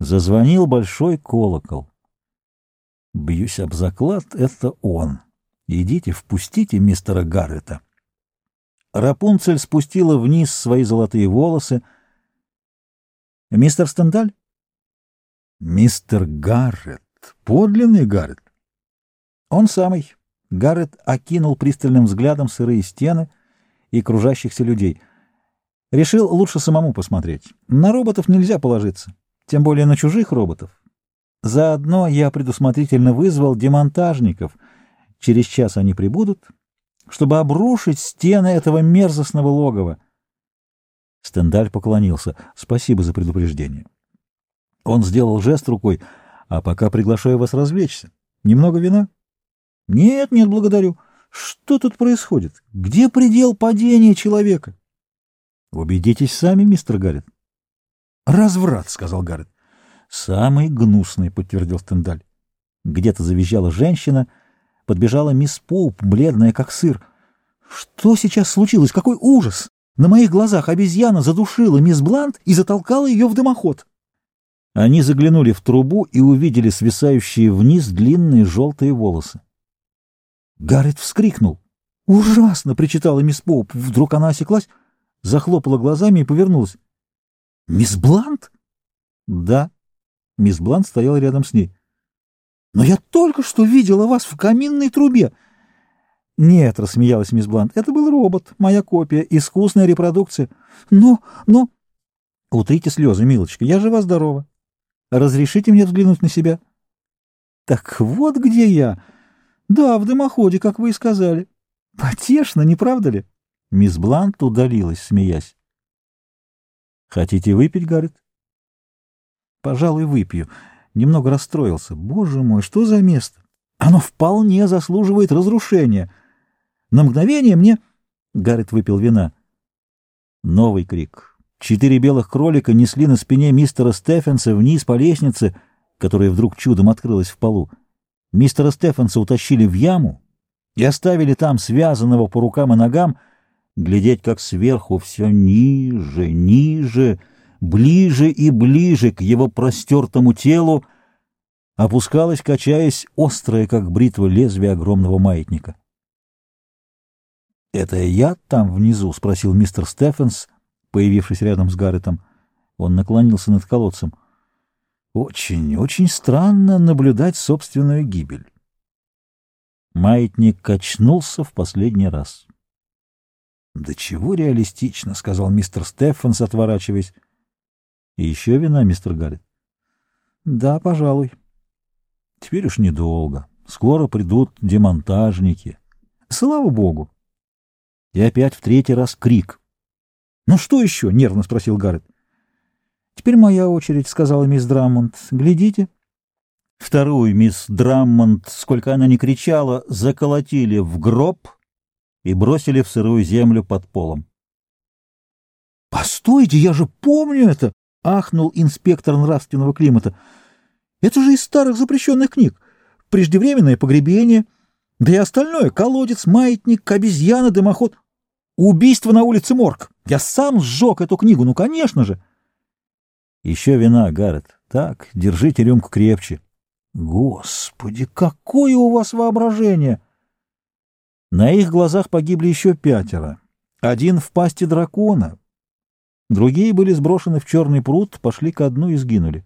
Зазвонил большой колокол. Бьюсь об заклад, это он. Идите, впустите мистера Гаррета. Рапунцель спустила вниз свои золотые волосы. «Мистер Стендаль?» «Мистер Гаррет. Подлинный Гаррет». «Он самый». Гаррет окинул пристальным взглядом сырые стены и кружащихся людей. Решил лучше самому посмотреть. На роботов нельзя положиться, тем более на чужих роботов. Заодно я предусмотрительно вызвал демонтажников. Через час они прибудут, чтобы обрушить стены этого мерзостного логова. Стендаль поклонился. Спасибо за предупреждение. Он сделал жест рукой. А пока приглашаю вас развлечься. Немного вина? Нет, нет, благодарю. Что тут происходит? Где предел падения человека? Убедитесь сами, мистер Гаррет. Разврат, сказал Гаррет. Самый гнусный, подтвердил Стендаль. Где-то завизжала женщина, подбежала мисс Поуп, бледная как сыр. Что сейчас случилось? Какой ужас! На моих глазах обезьяна задушила мисс Блант и затолкала ее в дымоход. Они заглянули в трубу и увидели свисающие вниз длинные желтые волосы. Гаррет вскрикнул. «Ужасно!» — причитала мисс Поуп. Вдруг она осеклась, захлопала глазами и повернулась. «Мисс Блант?» «Да». Мисс Блант стояла рядом с ней. «Но я только что видела вас в каминной трубе!» «Нет», — рассмеялась мисс Блант, — «это был робот, моя копия, искусная репродукция. Но, но...» «Утрите слезы, милочка, я жива-здорова. Разрешите мне взглянуть на себя?» «Так вот где я!» Да, в дымоходе, как вы и сказали. Потешно, не правда ли? Мисс Блант удалилась, смеясь. Хотите выпить, Гаррет? Пожалуй, выпью. Немного расстроился. Боже мой, что за место? Оно вполне заслуживает разрушения. На мгновение мне... Гаррет выпил вина. Новый крик. Четыре белых кролика несли на спине мистера Стефенса вниз по лестнице, которая вдруг чудом открылась в полу. Мистера Стефанса утащили в яму и оставили там, связанного по рукам и ногам, глядеть, как сверху все ниже, ниже, ближе и ближе к его простертому телу опускалась, качаясь, острая, как бритва, лезвие огромного маятника. «Это я там внизу?» — спросил мистер Стефенс, появившись рядом с Гарретом. Он наклонился над колодцем — очень, очень странно наблюдать собственную гибель. Маятник качнулся в последний раз. — Да чего реалистично, — сказал мистер Стефанс, отворачиваясь. — И еще вина, мистер Гаррет? — Да, пожалуй. — Теперь уж недолго. Скоро придут демонтажники. Слава богу! И опять в третий раз крик. — Ну что еще? — нервно спросил Гаррет. «Теперь моя очередь», — сказала мисс Драммонд. «Глядите». Вторую мисс Драммонд, сколько она ни кричала, заколотили в гроб и бросили в сырую землю под полом. «Постойте, я же помню это!» — ахнул инспектор нравственного климата. «Это же из старых запрещенных книг. Преждевременное погребение, да и остальное — колодец, маятник, обезьяна, дымоход. Убийство на улице Морг. Я сам сжег эту книгу, ну, конечно же!» Еще вина, Гаррет. Так, держите рюмку крепче. Господи, какое у вас воображение! На их глазах погибли еще пятеро. Один в пасти дракона. Другие были сброшены в черный пруд, пошли ко дну и сгинули.